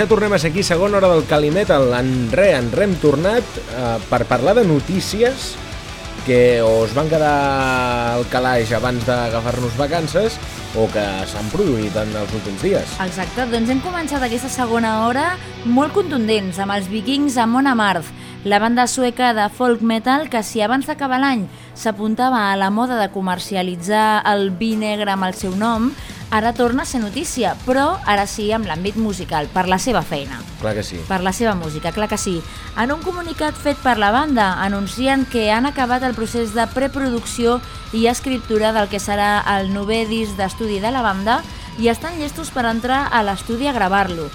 Ja tornem a ser aquí, segona hora del Calimetal. En re, en re hem tornat eh, per parlar de notícies que o es van quedar al calaix abans d'agafar-nos vacances o que s'han produït en els últims dies. Exacte, doncs hem començat aquesta segona hora molt contundents, amb els vikings a Mona Marth, la banda sueca de folk metal que si abans d'acabar l'any s'apuntava a la moda de comercialitzar el vi negre amb el seu nom, ara torna a ser notícia, però ara sí amb l'àmbit musical, per la seva feina. Clar que sí. Per la seva música, clar que sí. En un comunicat fet per la banda, anuncien que han acabat el procés de preproducció i escriptura del que serà el novè disc d'estudi de la banda i estan llestos per entrar a l'estudi a gravar-lo.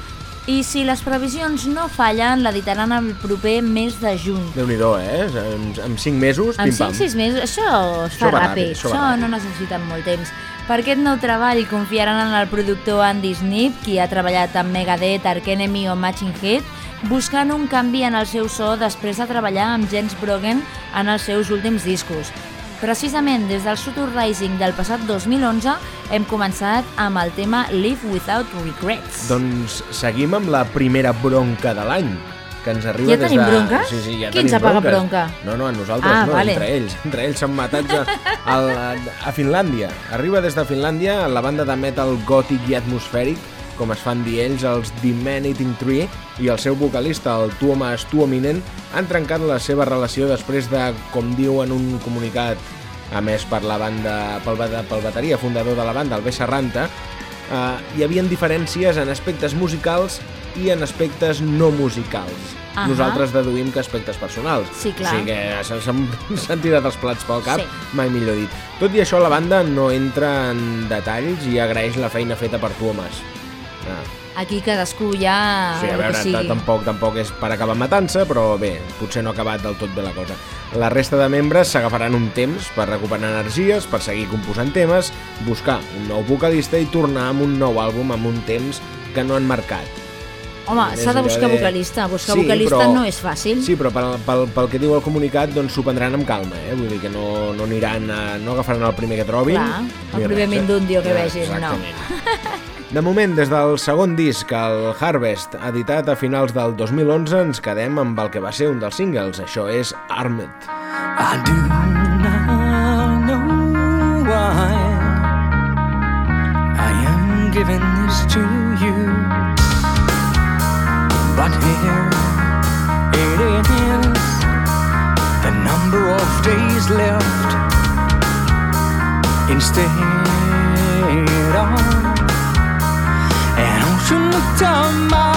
I si les previsions no fallen, l'editaran el proper mes de juny. déu nhi eh? En, en 5 mesos, En pim-pam. 5-6 mesos, això es Això fa va ràpid, ràpid, això això, no necessiten molt temps. Per aquest nou treball confiaran en el productor Andy Snip, qui ha treballat amb Megadeth, Ark Enemy o Matching Head, buscant un canvi en el seu so després de treballar amb Jens Brogen en els seus últims discos. Precisament des del Sutur Rising del passat 2011 hem començat amb el tema Live Without Regrets. Doncs seguim amb la primera bronca de l'any que ens arriba Ja des tenim de... bronca? Sí, sí, ja Qui ens apaga bronca? No, no, a nosaltres Ah, no, vale. entre ells. Entre ells s'han matat a, a, a Finlàndia. Arriba des de Finlàndia la banda de metal gòtic i atmosfèric, com es fan dir ells, els The Man Eating Tree, i el seu vocalista, el Tuomas Tuominen, han trencat la seva relació després de, com diu en un comunicat a més per la banda, pel, pel bateria fundador de la banda, el B. Serranta, eh, hi havia diferències en aspectes musicals i en aspectes no musicals. Ahà. Nosaltres deduïm que aspectes personals. Sí, clar. O sigui que se- s'han tirat els plats pel cap, Sí. mai millor dit. Tot i això, la banda no entra en detalls i agraeix la feina feta per Tuomas. Ah, Aquí cadascú ja... sí, a veure, tampoc, tampoc és per acabar matant-se, però bé, potser no ha acabat del tot bé la cosa. La resta de membres s'agafaran un temps per recuperar energies, per seguir composant temes, buscar un nou vocalista i tornar amb un nou àlbum amb un temps que no han marcat. Home, s'ha de buscar de- vocalista. Buscar Sí, vocalista però- no és fàcil. Sí, però pel, pel, pel que diu el comunicat, doncs s'ho prendran amb calma, eh? Vull dir que no, no aniran a, no agafaran el primer que trobin. Clar, el primer mindundio que Ja, vegin, no. De moment, des del segon disc, el Harvest, editat a finals del 2011, ens quedem amb el que va ser un dels singles. Això és Armed. I do days left instead of. An ocean of time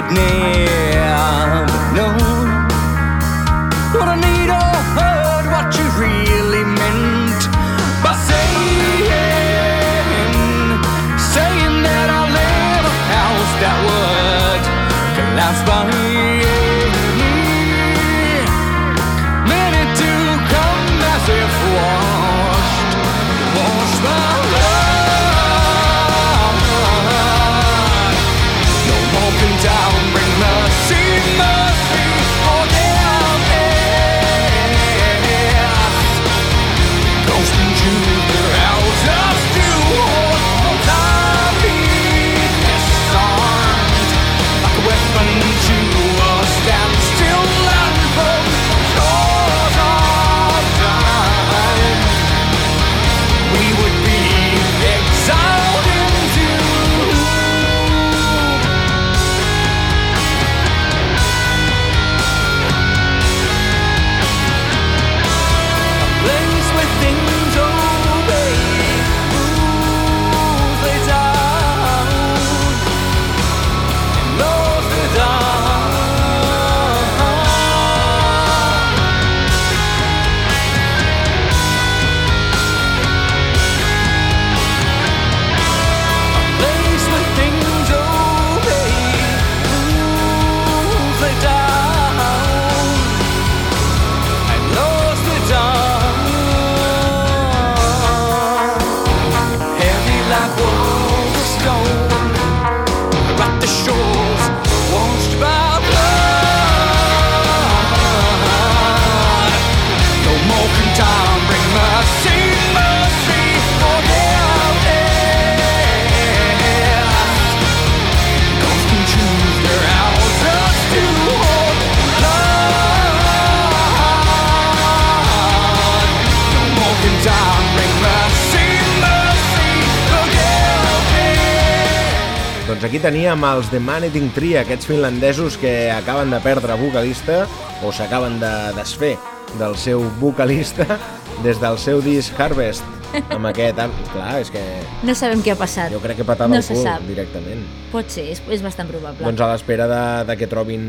I'd never known Teníem els The Man Eating Tree, aquests finlandesos que acaben de perdre vocalista o s'acaben de desfer del seu vocalista des del seu disc Harvest amb aquest... Clar, és que No sabem què ha passat. jo crec que patava no el cul sap. directament. Pot ser, és, és bastant probable. Doncs a l'espera de, de que trobin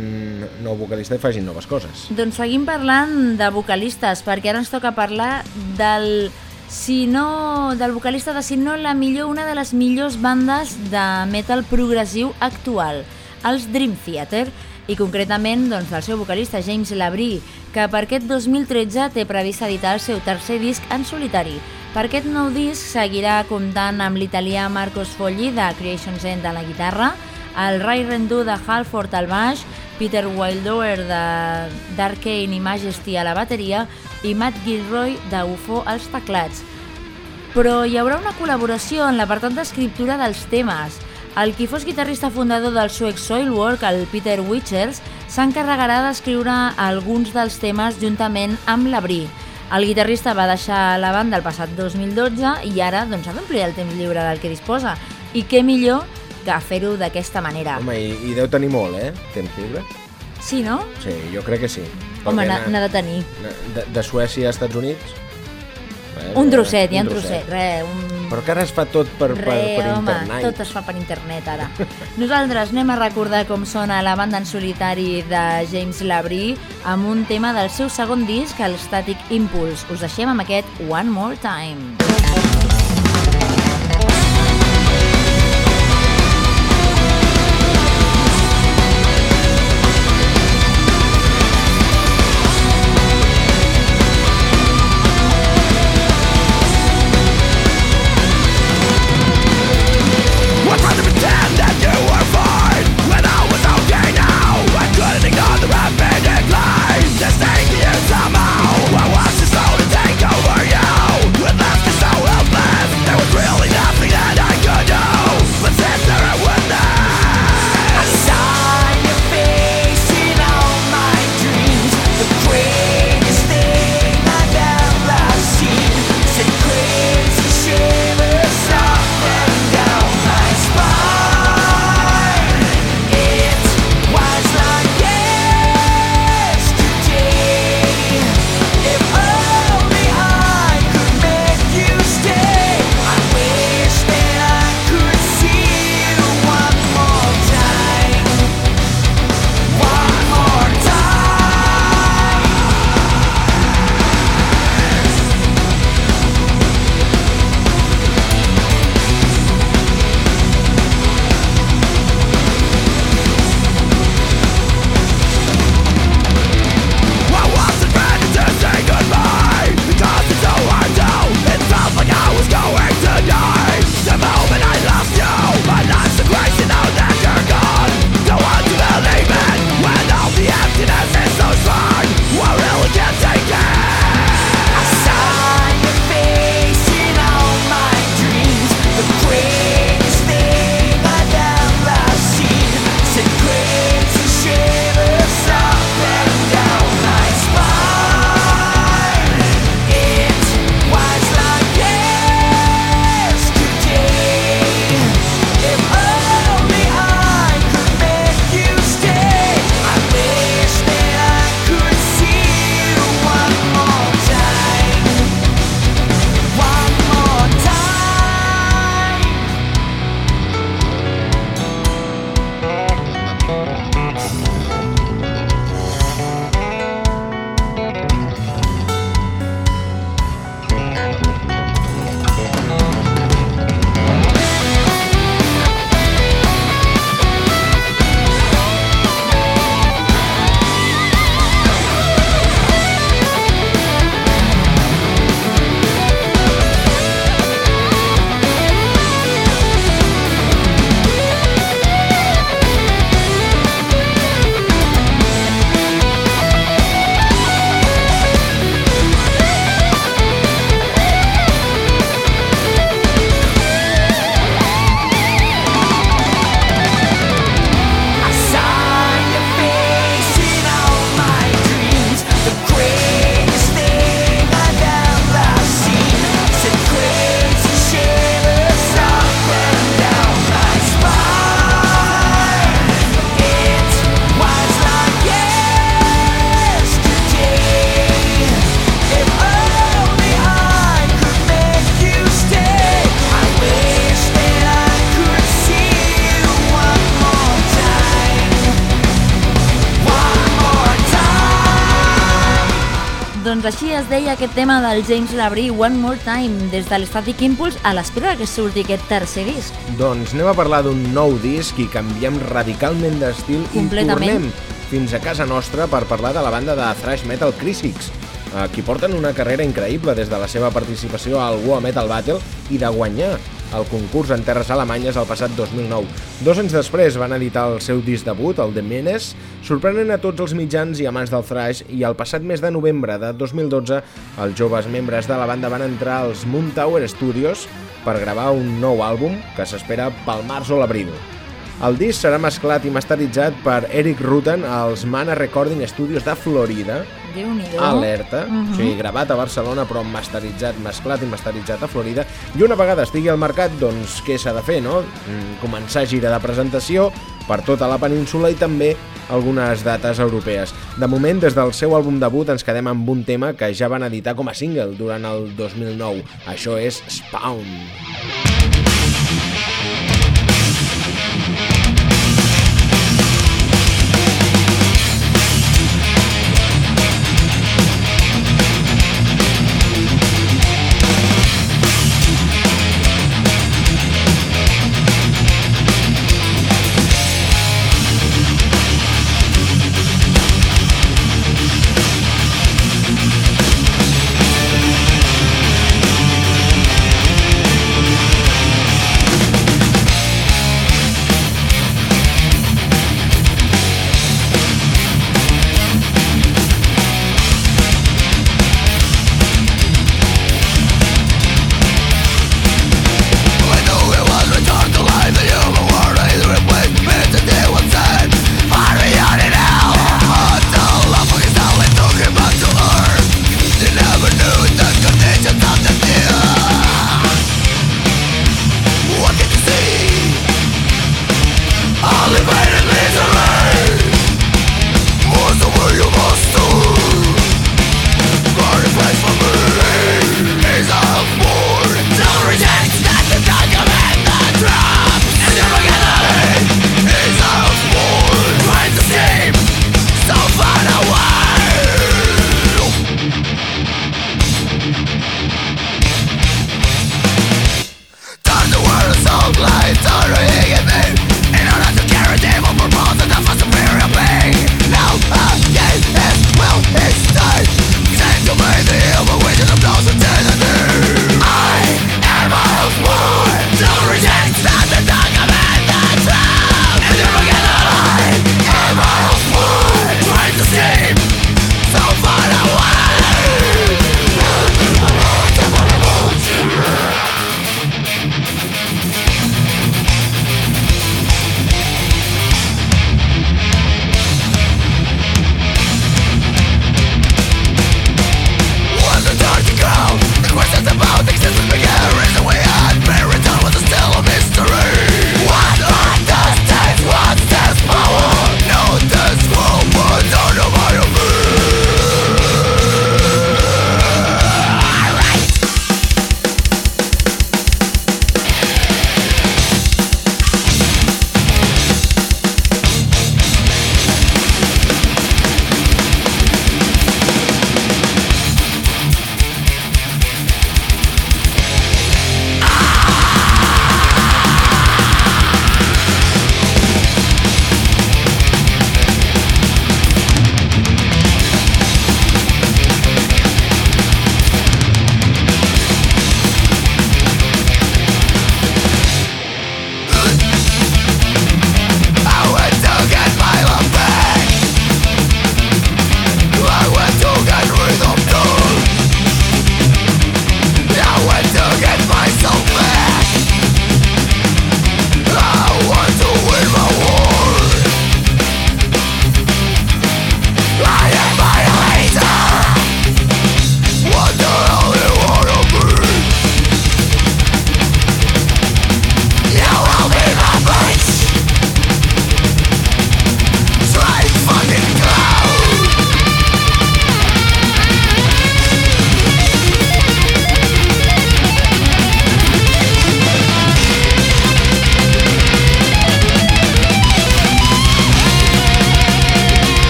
nou vocalista i facin noves coses. Doncs seguim parlant de vocalistes, perquè ara ens toca parlar del si no, del vocalista de si no la millor, una de les millors bandes de metal progressiu actual, els Dream Theater, i concretament doncs, del seu vocalista James Labrie, que per aquest 2013 té previst editar el seu tercer disc en solitari. Per aquest nou disc seguirà comptant amb l'italià Marcos Fogli de Creations End a la guitarra, el Ray Rendu de Halford al baix, Peter Wildower de d'Arcane i Majesty a la bateria i Matt Gilroy de UFO als teclats. Però hi haurà una col·laboració en l'apartat d'escriptura dels temes. El qui fos guitarrista fundador del suec Soilwork, el Peter Witchers, s'encarregarà d'escriure alguns dels temes juntament amb l'Abrí. El guitarrista va deixar la banda el passat 2012 i ara doncs, ha d'omplir el temps lliure del que disposa. I què millor que fer-ho d'aquesta manera. Home, i, i deu tenir molt, eh? Temps lliure? Sí, no? Sí, jo crec que sí. Home, n'ha de tenir. De, de Suècia a Estats Units? Eh, Un trosset, hi ha un trosset, res, un... Però que ara es fa tot per, per, Re, per home, internet. tot es fa per internet ara. Nosaltres anem a recordar com sona la banda en solitari de James Labrie amb un tema del seu segon disc, el Static Impulse. Us deixem amb aquest One More Time. I aquest tema del James Labrie, One More Time, des de l'Static Impulse, a l'espera que surti aquest tercer disc. Doncs anem a parlar d'un nou disc i canviem radicalment d'estil i tornem fins a casa nostra per parlar de la banda de thrash metal Crisix, eh, qui porten una carrera increïble des de la seva participació al War Metal Battle i de guanyar el concurs en terres alemanyes el passat 2009. Dos anys després van editar el seu disc debut, el The Menes, sorprenent a tots els mitjans i amants del thrash i el passat mes de novembre de 2012 els joves membres de la banda van entrar als Moon Tower Studios per gravar un nou àlbum que s'espera pel març o l'abril. El disc serà mesclat i masteritzat per Eric Rutan als Mana Recording Studios de Florida, Déu-n'hi-do. alerta, uh Mhm. -huh. o sigui, gravat a Barcelona però masteritzat, mesclat i masteritzat a Florida i una vegada estigui al mercat, doncs què s'ha de fer, no? Mm, Començar gira de presentació per tota la península i també algunes dates europees. De moment, des del seu àlbum debut ens quedem amb un tema que ja van editar com a single durant el 2009. Això és Spawn. Spawn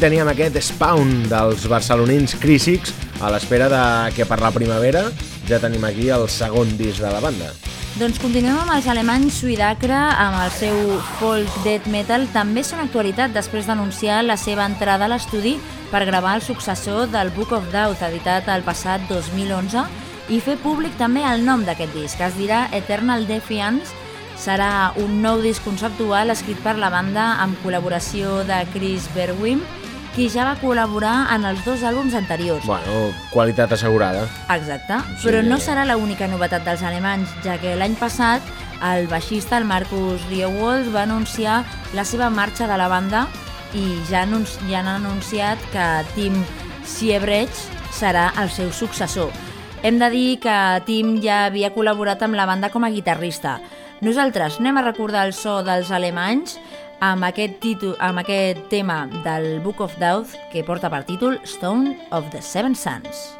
teníem aquest spawn dels barcelonins Crísics a l'espera de que per la primavera ja tenim aquí el segon disc de la banda. Doncs continuem amb els alemanys Suidacre, amb el seu folk death metal, també són actualitat després d'anunciar la seva entrada a l'estudi per gravar el successor del Book of Doubt, editat el passat 2011, i fer públic també el nom d'aquest disc, es dirà Eternal Defiance, serà un nou disc conceptual escrit per la banda amb col·laboració de Chris Berwin, qui ja va col·laborar en els dos àlbums anteriors. Bueno, qualitat assegurada. Exacte, Sí. però no serà l'única novetat dels alemanys, ja que l'any passat el baixista, el Marcus Riewoldt, va anunciar la seva marxa de la banda i ja, anunci ja han anunciat que Tim Siebrecht serà el seu successor. Hem de dir que Tim ja havia col·laborat amb la banda com a guitarrista. Nosaltres anem a recordar el so dels alemanys amb aquest, títol, amb aquest tema del Book of Doubt que porta per títol Stone of the Seven Suns.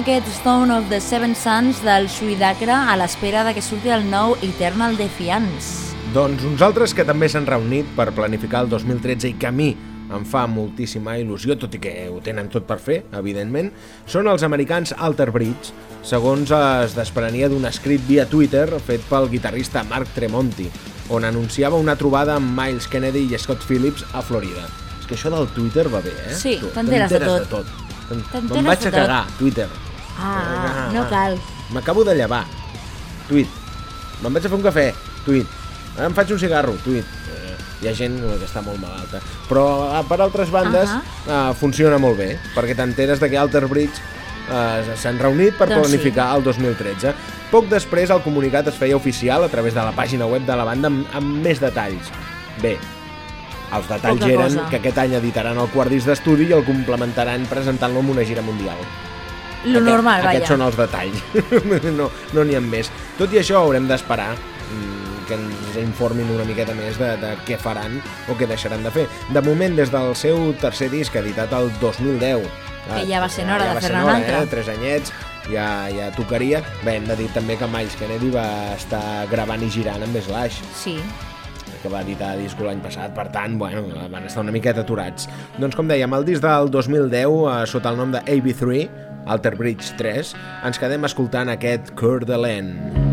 Aquest Stone of the Seven Suns del Suidacra a l'espera de que surti el nou Eternal Defiance. Doncs uns altres que també s'han reunit per planificar el 2013 i que a mi em fa moltíssima il·lusió, tot i que ho tenen tot per fer, evidentment, són els americans Alter Bridge, segons es desprenia d'un escrit via Twitter fet pel guitarrista Mark Tremonti, on anunciava una trobada amb Miles Kennedy i Scott Phillips a Florida. És que això del Twitter va bé, eh? Sí, t'enteres de tot. de tot. Me'n vaig a cagar, Twitter. Ah, no cal. M'acabo de llevar. Tuit. Me'n vaig a fer un cafè. Tuit. Ara em faig un cigarro. Tuit. Eh, hi ha gent que està molt malalta. Però eh, per altres bandes uh funciona molt bé, perquè t'enteres de que Alter Bridge s'han reunit per Doncs sí. planificar el 2013. Poc després el comunicat es feia oficial a través de la pàgina web de la banda amb, amb més detalls. Bé, els detalls Poca eren cosa. que aquest any editaran el quart disc d'estudi i el complementaran presentant-lo amb una gira mundial. Lo normal, vaja. Aquests són els detalls. no no n'hi ha més. Tot i això haurem d'esperar mm, que ens informin una miqueta més de, de què faran o què deixaran de fer. De moment, des del seu tercer disc, editat el 2010, Que ja va sent hora de va fer-ne sent un altre. Eh? Tres anyets, ja, ja tocaria. Bé, hem de dir també que Miles Kennedy va estar gravant i girant amb Slash Sí. que va editar disco l'any passat, per tant, bueno, van estar una miqueta aturats. Doncs com dèiem, el disc del 2010, eh, sota el nom de AB3, Alter Bridge 3, ens quedem escoltant aquest Coeur d'Alene. Coeur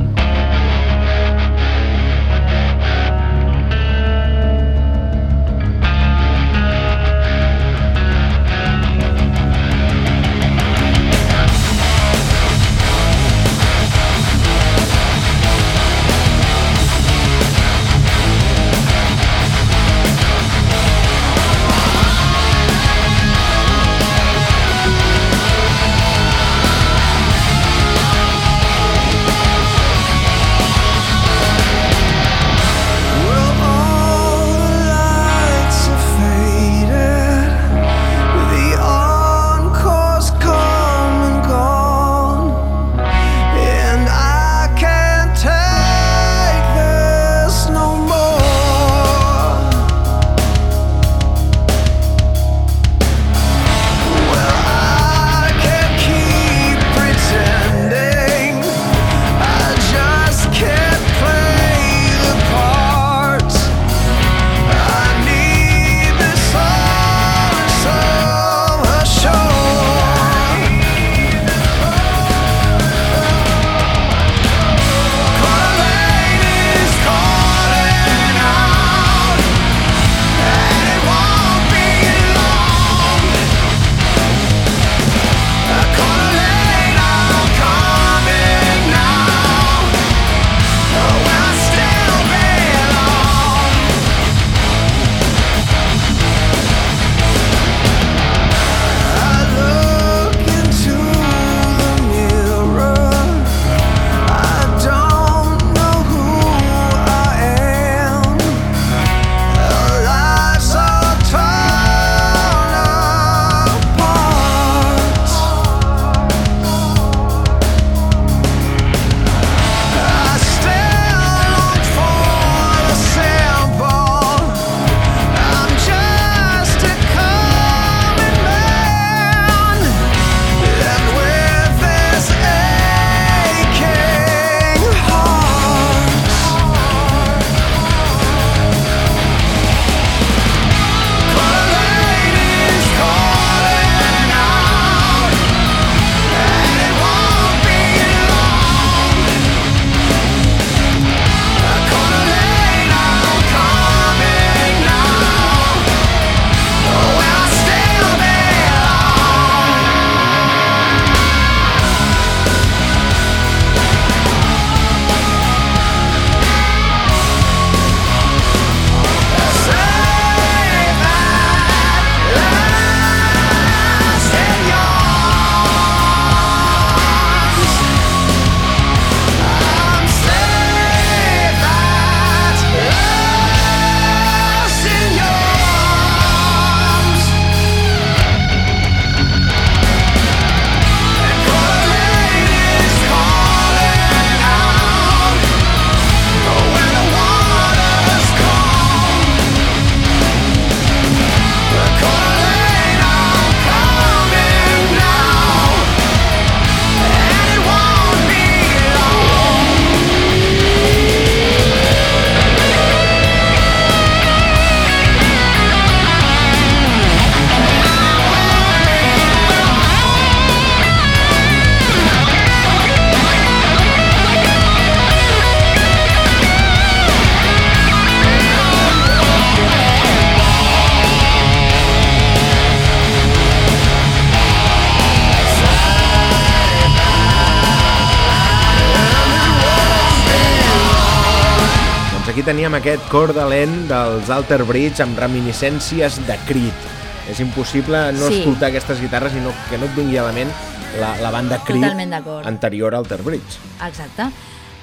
aquest cor de lent dels Alter Bridge amb reminiscències de Creed. És impossible no Sí. escoltar aquestes guitarres i no, que no et vingui a la ment la, la banda Creed anterior a Alter Bridge. Exacte.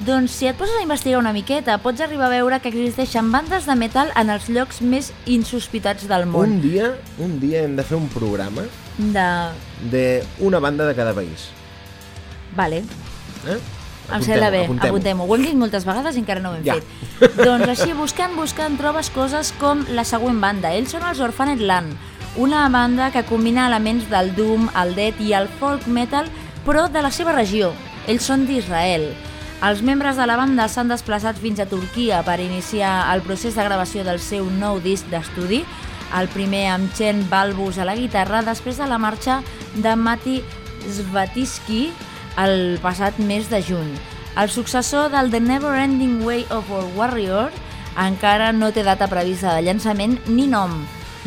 Doncs si et poses a investigar una miqueta, pots arribar a veure que existeixen bandes de metal en els llocs més insospitats del món. Un dia, un dia hem de fer un programa De... d'una banda de cada país. Vale, Eh? Em sembla bé, apuntem-ho. apuntem-ho. Ho hem dit moltes vegades i encara no ho hem Ja. fet. doncs així, buscant, buscant, trobes coses com la següent banda. Ells són els Orphanet Land, una banda que combina elements del doom, el death i el folk metal, però de la seva regió. Ells són d'Israel. Els membres de la banda s'han desplaçat fins a Turquia per iniciar el procés de gravació del seu nou disc d'estudi, el primer amb Chen Balbus a la guitarra, després de la marxa de Mati Svatiski el passat mes de juny. El successor del The Never Ending Way of Our Warrior encara no té data prevista de llançament ni nom.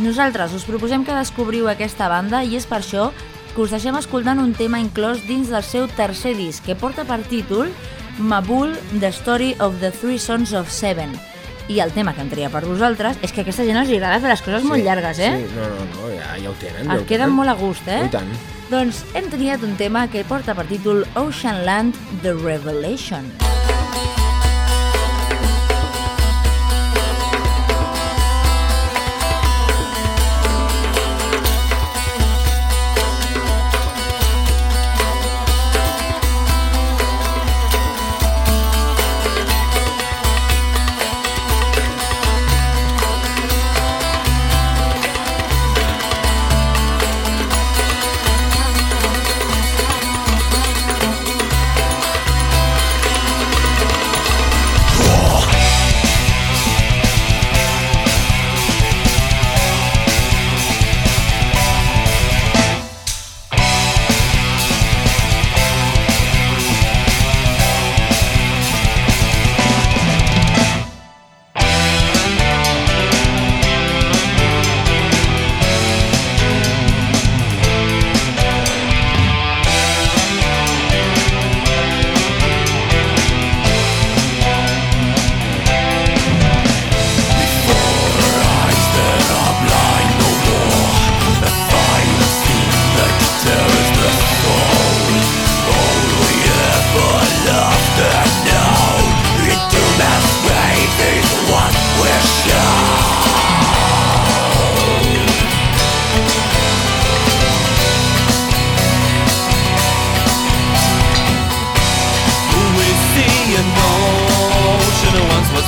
Nosaltres us proposem que descobriu aquesta banda i és per això que us deixem escoltant un tema inclòs dins del seu tercer disc, que porta per títol Mabul, The Story of the Three Sons of Seven. I el tema que em tria per vosaltres és que a aquesta gent els agrada fer les coses molt llargues, eh? Sí, no, no, no, ja, ja ho tenen. ja ho queden tenen. molt a gust, eh? I tant. Doncs hem triat un tema que porta per títol Ocean Land The Revelation. Ocean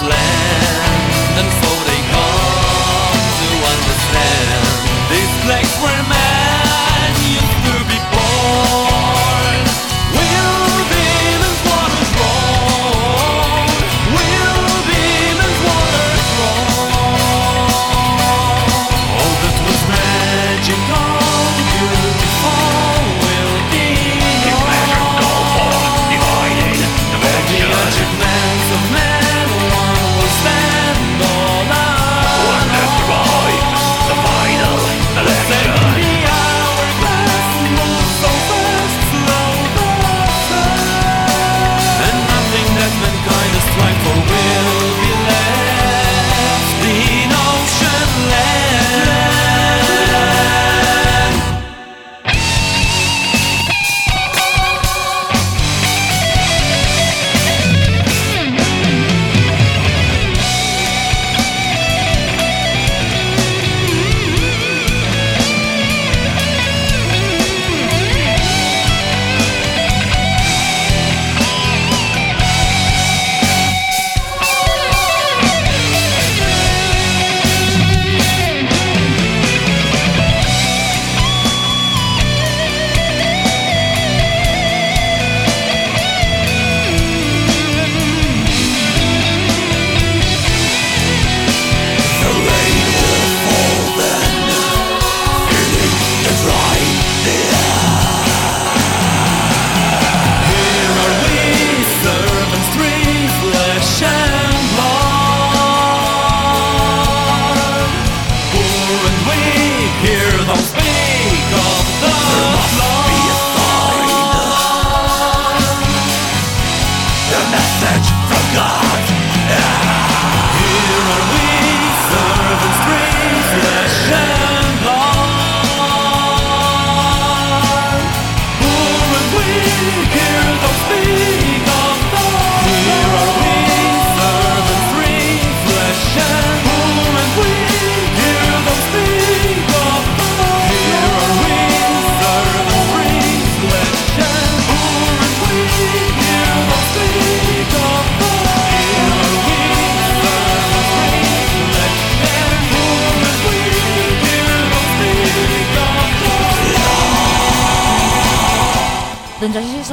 land.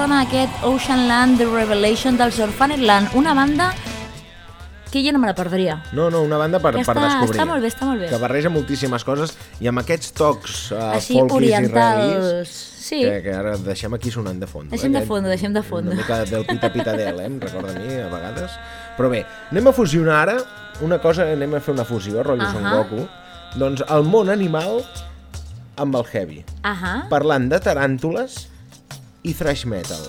Sona aquest Ocean Land The Revelation dels Orphaned una banda que jo no me la perdria. No, no, una banda per, Que per està- descobrir. està molt bé, està molt bé. Que barreja moltíssimes coses i amb aquests tocs uh, Així folkis orientals. Sí. que, que ara deixem aquí sonant de fons. Deixem de fondo, deixem de fondo. Una mica del pita-pitadel, eh? Em recorda a mi, a vegades. Però bé, anem a fusionar ara una cosa, anem a fer una fusió, rotllo Son Ahà. Goku. Doncs el món animal amb el heavy. Ahà. Parlant de taràntules i thrash metal.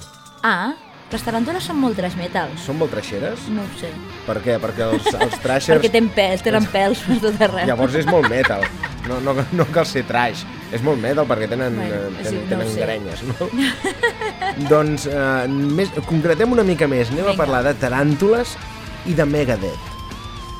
Ah, les tarantules són molt trash metal. Són molt trasheres? No ho sé. Per què? Perquè els, els trashers... Perquè tenen pèls, tenen pèls per tot arreu. Llavors és molt metal. No, no, no cal ser trash. És molt metal perquè tenen, Bueno, eh, sí, tenen, no grenyes, no? doncs, eh, més, concretem una mica més. Anem Vinga. a parlar de taràntules i de Megadeth.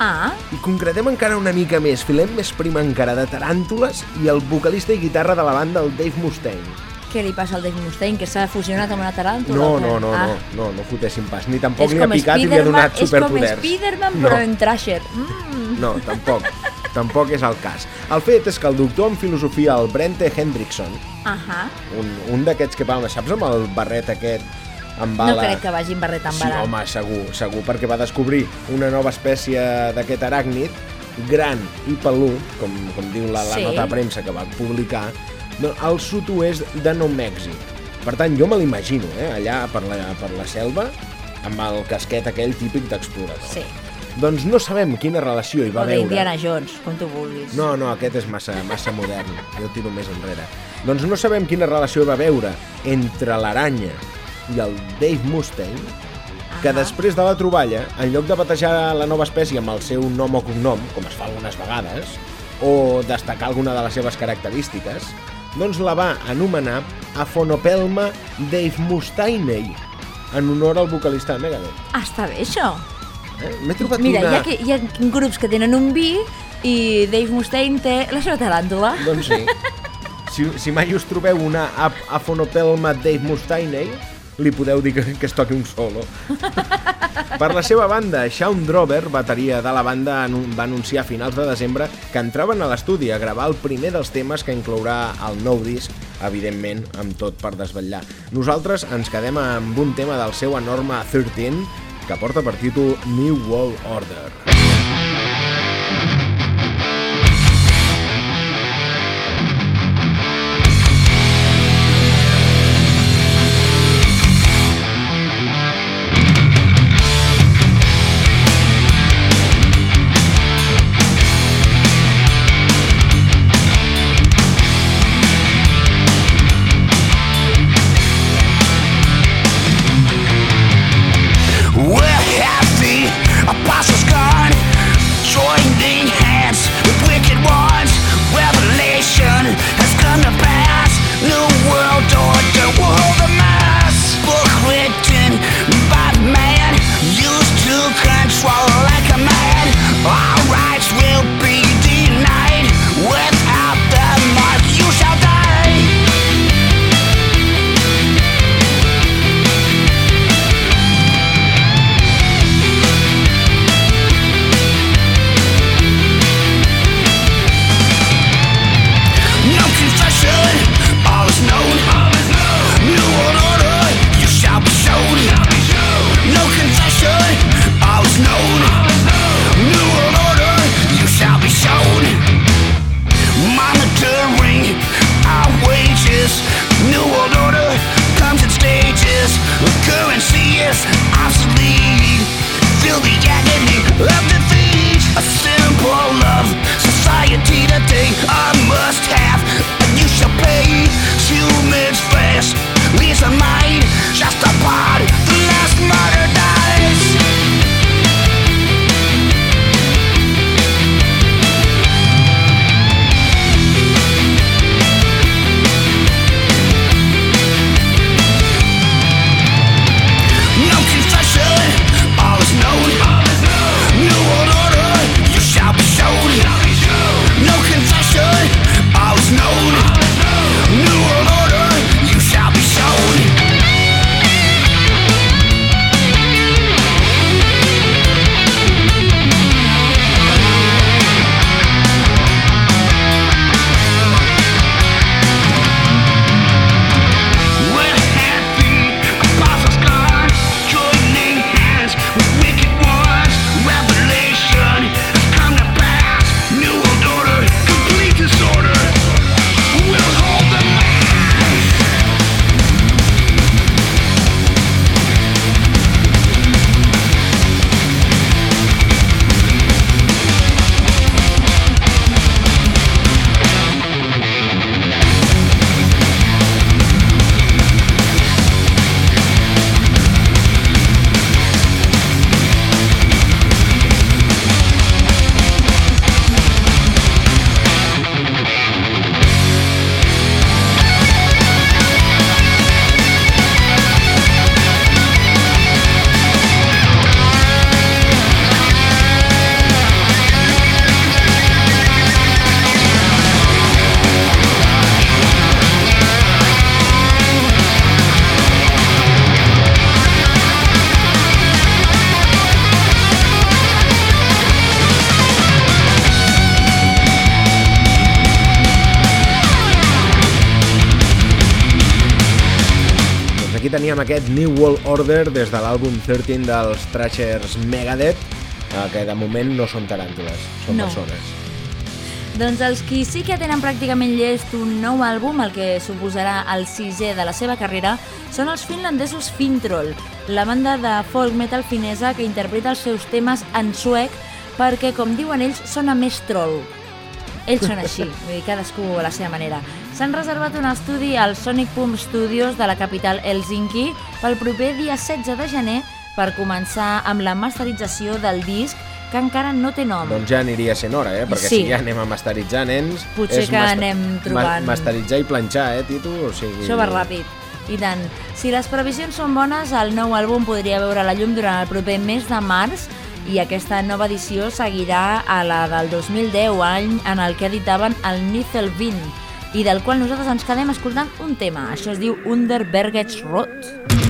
Ah, I concretem encara una mica més, filem més prim encara de taràntules i el vocalista i guitarra de la banda, el Dave Mustaine. Què li passa al Dave Mustaine, que s'ha fusionat amb una taràntula? No, no, no, ah. no, no, no fotessin pas. Ni tampoc li ha picat i li ha donat És com superpoders. Spiderman, No. però en Trasher. Mm. No, tampoc. tampoc és el cas. El fet és que el doctor en filosofia, el Brente Hendrickson, Ahà. un, un d'aquests que va, saps, amb el barret aquest amb No bala... crec que vagin barret amb Sí, barat. home, segur, segur, perquè va descobrir una nova espècie d'aquest aràcnid, gran i pelú, com, com diu la, la Sí. nota de premsa que va publicar, no, al sud-oest de Nou Mèxic. Per tant, jo me l'imagino, eh, allà per la, per la selva, amb el casquet aquell típic d'explorador. Sí. Doncs no sabem quina relació hi va O veure. d'Indiana Jones, com tu vulguis. No, no, aquest és massa, massa modern. Jo el tiro més enrere. Doncs no sabem quina relació va veure entre l'aranya i el Dave Mustaine, que després de la troballa, en lloc de batejar la nova espècie amb el seu nom o cognom, com es fa algunes vegades, o destacar alguna de les seves característiques, doncs la va anomenar Afonopelma Dave Mustainei, en honor al vocalista de Megadeth. Ah, està bé, això. Eh? M'he trobat Mira, una... hi ha, hi ha grups que tenen un vi i Dave Mustaine té la seva taràntula. Doncs sí. Si, si mai us trobeu una Afonopelma Dave Mustaine, li podeu dir que, que es toqui un solo. per la seva banda, Shaun Drover, bateria de la banda, va anunciar a finals de desembre que entraven a l'estudi a gravar el primer dels temes que inclourà el nou disc, evidentment, amb tot per desvetllar. Nosaltres ens quedem amb un tema del seu enorme 13, que porta per títol New World Order. We're hefty, apostle New World Order des de l'àlbum 13 dels Thrashers Megadeth, eh, que de moment no són taràntules, són No. persones. Doncs els qui sí que tenen pràcticament llest un nou àlbum, el que suposarà el sisè de la seva carrera, són els finlandesos Fintroll, la banda de folk metal finesa que interpreta els seus temes en suec perquè, com diuen ells, sona més troll. Ells són així, vull dir, cadascú a la seva manera. S'han reservat un estudi al Sonic Boom Studios de la capital Helsinki pel proper dia 16 de gener per començar amb la masterització del disc que encara no té nom. Doncs ja aniria sent hora, eh? Perquè Sí. si ja anem a masteritzar, nens... Potser que anem trobant- Ma masteritzar i planxar, eh, Tito? O sigui... Això va ràpid. I tant. Si les previsions són bones, el nou àlbum podria veure la llum durant el proper mes de març i aquesta nova edició seguirà a la del 2010, any en el que editaven el Nithel 20 i del qual nosaltres ens quedem escoltant un tema. Això es diu Under Bergets Road.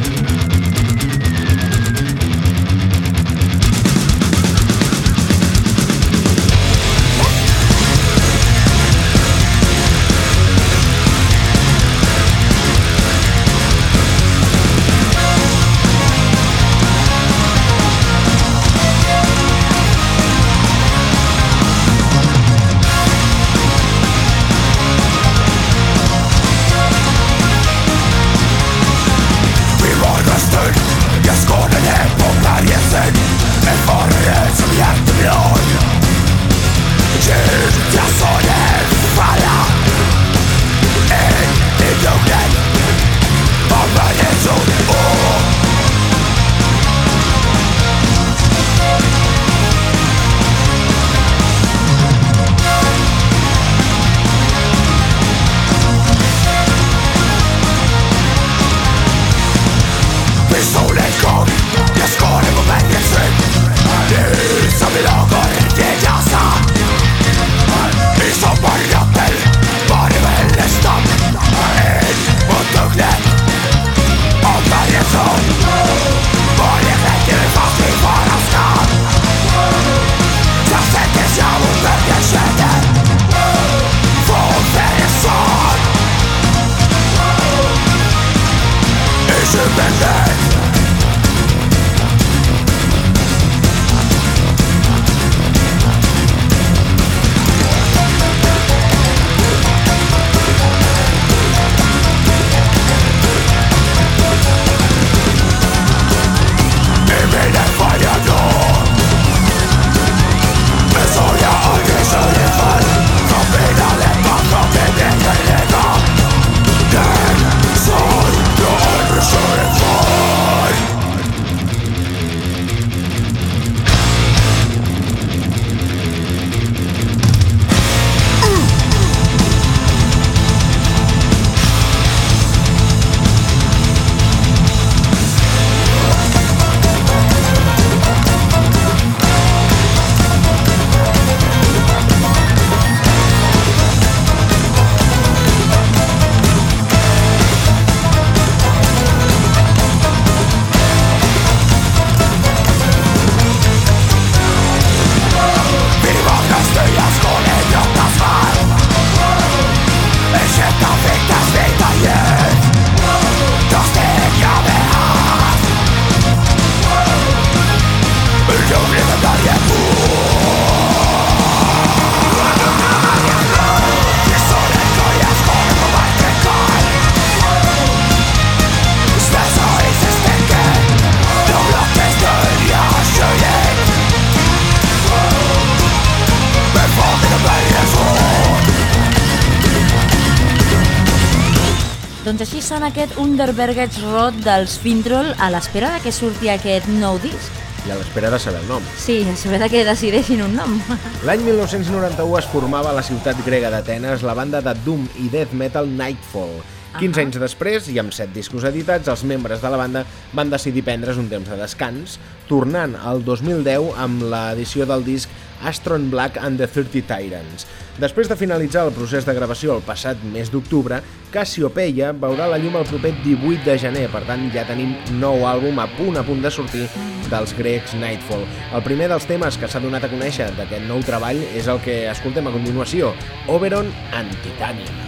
Sona aquest Under Bergets Road dels Fintroll a l'espera de que surti aquest nou disc. I a l'espera de saber el nom. Sí, a saber de que decideixin un nom. L'any 1991 es formava a la ciutat grega d'Atenes la banda de Doom i Death Metal Nightfall. 15 anys després, i amb 7 discos editats, els membres de la banda van decidir prendre's un temps de descans, tornant al 2010 amb l'edició del disc Astron Black and the 30 Tyrants. Després de finalitzar el procés de gravació el passat mes d'octubre, Cassiopeia veurà la llum el proper 18 de gener, per tant ja tenim nou àlbum a punt a punt de sortir dels grecs Nightfall. El primer dels temes que s'ha donat a conèixer d'aquest nou treball és el que escoltem a continuació, Oberon and Titanium.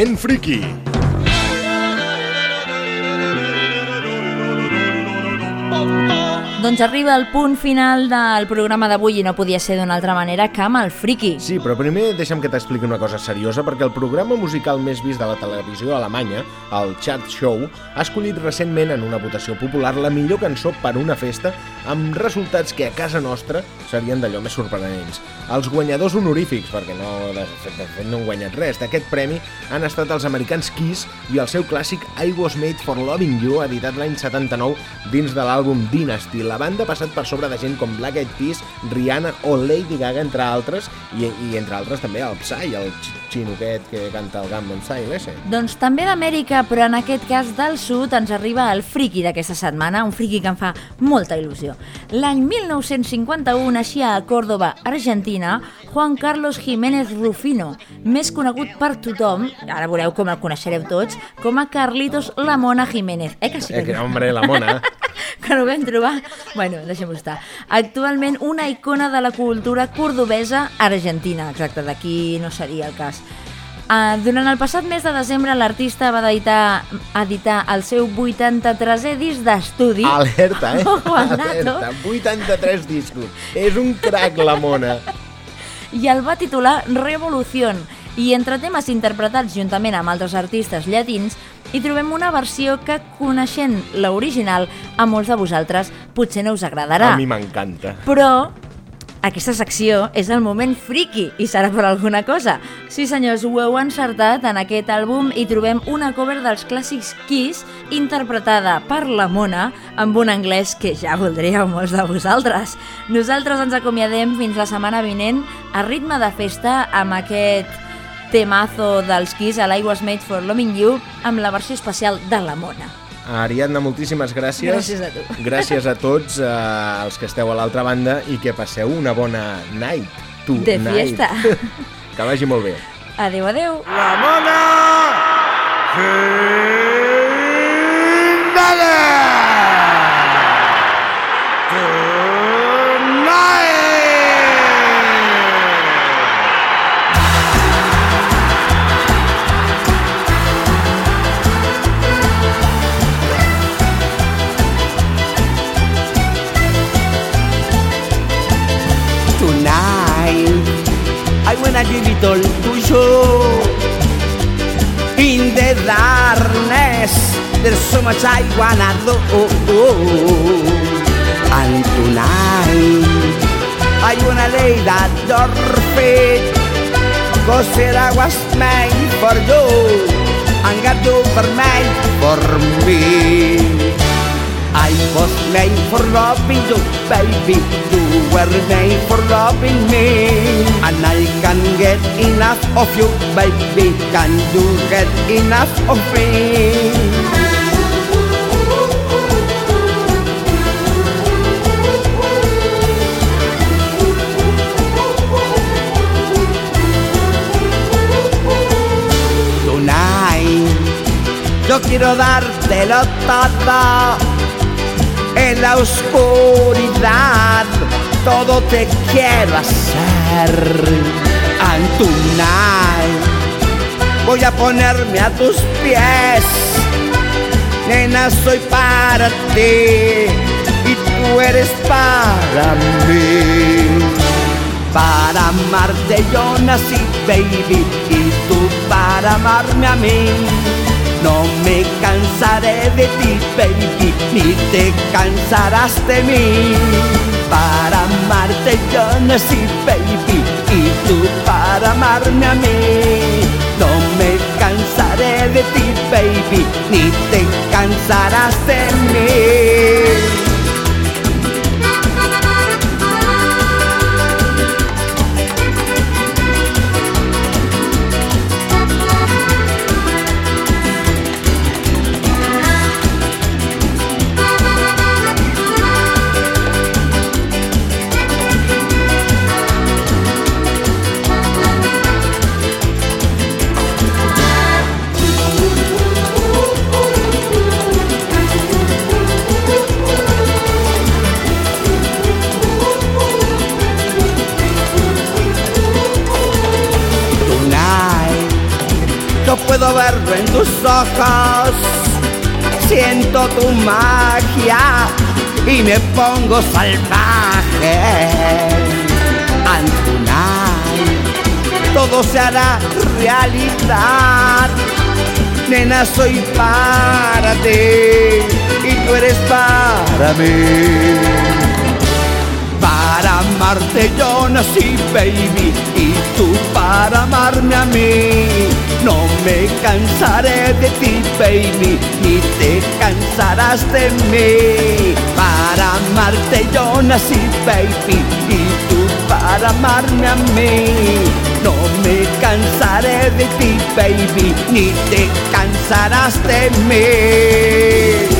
El Moment Friki. Doncs arriba el punt final del programa d'avui i no podia ser d'una altra manera que amb el friki. Sí, però primer deixa'm que t'expliqui una cosa seriosa, perquè el programa musical més vist de la televisió alemanya, el Chart Show, ha escollit recentment en una votació popular la millor cançó per una festa, amb resultats que a casa nostra serien d'allò més sorprenents. Els guanyadors honorífics, perquè no, de fet, de fet no han guanyat res, d'aquest premi han estat els americans Kiss i el seu clàssic I Was Made for Loving You, editat l'any 79 dins de l'àlbum Dynasty. La banda ha passat per sobre de gent com Black Eyed Peas, Rihanna o Lady Gaga, entre altres, i, i entre altres també el Psy, el xino aquest que canta el Gangnam Style, ese. Doncs també d'Amèrica, però en aquest cas del sud, ens arriba el friki d'aquesta setmana, un friki que em fa molta il·lusió. L'any 1951 naixia a Córdoba, Argentina, Juan Carlos Jiménez Rufino, més conegut per tothom, ara veureu com el coneixereu tots, com a Carlitos La Mona Jiménez. Eh que sí? Eh, que, hombre, la mona. que no vam trobar. Bueno, deixem-ho estar. Actualment una icona de la cultura cordobesa argentina. Exacte, d'aquí no seria el cas. Uh, durant el passat mes de desembre l'artista va editar, editar el seu 83è disc d'estudi. Alerta, eh? Dato. Alerta, 83 discos. És un crac, la mona. i el va titular Revolución. I entre temes interpretats juntament amb altres artistes llatins, hi trobem una versió que, coneixent l'original, a molts de vosaltres potser no us agradarà. A mi m'encanta. Però aquesta secció és el moment friki i serà per alguna cosa. Sí senyors, ho heu encertat, en aquest àlbum hi trobem una cover dels clàssics Kiss interpretada per la Mona amb un anglès que ja voldríeu molts de vosaltres. Nosaltres ens acomiadem fins la setmana vinent a ritme de festa amb aquest temazo dels Kiss, a l'I Was Made for Loving You, amb la versió especial de la Mona. Ariadna, moltíssimes gràcies. Gràcies a tu. Gràcies a tots eh, els que esteu a l'altra banda i que passeu una bona night. Tu, De night. fiesta. que vagi molt bé. Adeu, adeu. La mona tonight. I wanna give it all to you. In the darkness, there's so much I wanna do. And tonight, I wanna lay that door feet. Cause it I was made for you. And God you were made for me. I was made for loving you, baby. You were made for loving me. And I can get enough of you, baby. Can you get enough of me? Yo quiero dártelo todo en la oscuridad. Todo te quiero hacer tonight voy a ponerme a tus pies. Nena soy para ti. Y tú eres para mí. Para amarte yo nací baby. Y tú para amarme a mí no me cansaré de ti, baby, ni te cansarás de mí. Para amarte yo nací, baby, y tú para amarme a mí. No me cansaré de ti, baby, ni te cansarás de mí. Salvaje. Tonight todo se hará realidad. Nena, soy para ti y tú eres para mí. Para amarte yo nací, baby, y tú para amarme a mí. No me cansaré de ti, baby, ni te cansarás de mí. Para amarte yo nací, baby, y tú para amarme a mí. No me cansaré de ti, baby, ni te cansarás de mí.